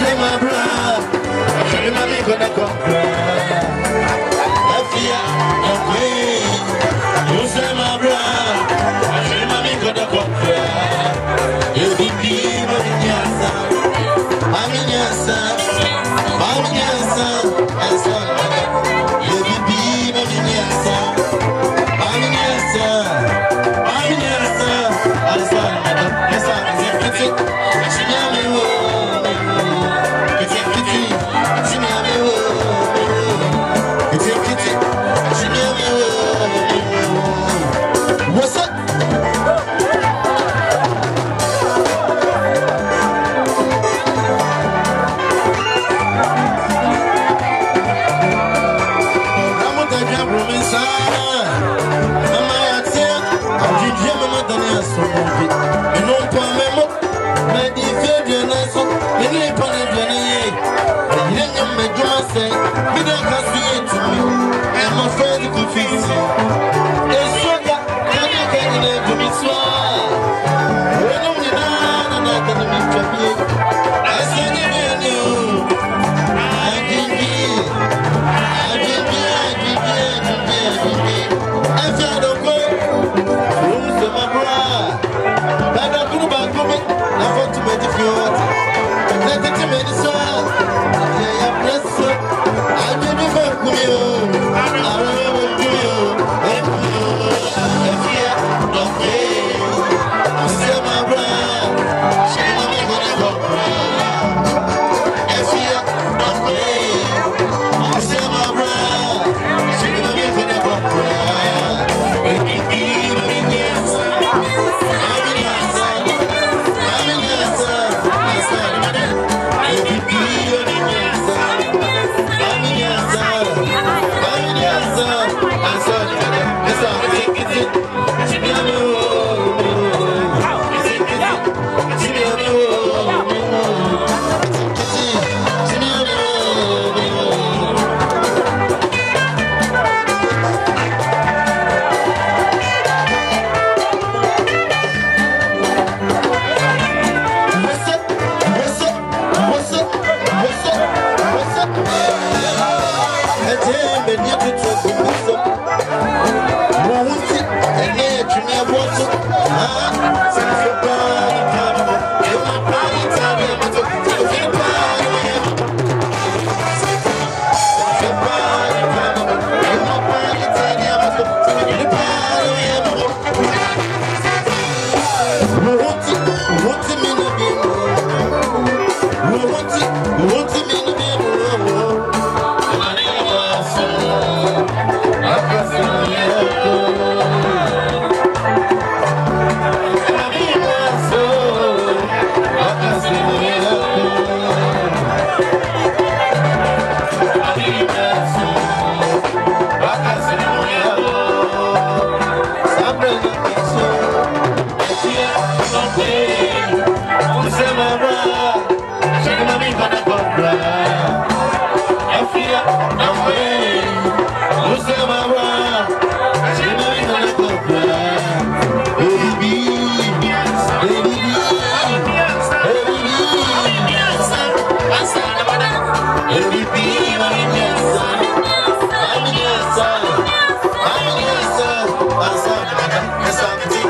say my brother, you might be gonna come cry. I'm. You say my brother, you might be gonna come cry. You be me, mommy nyasa, mommy nyasa, mommy nyasa, and. You be. Venir du trou Something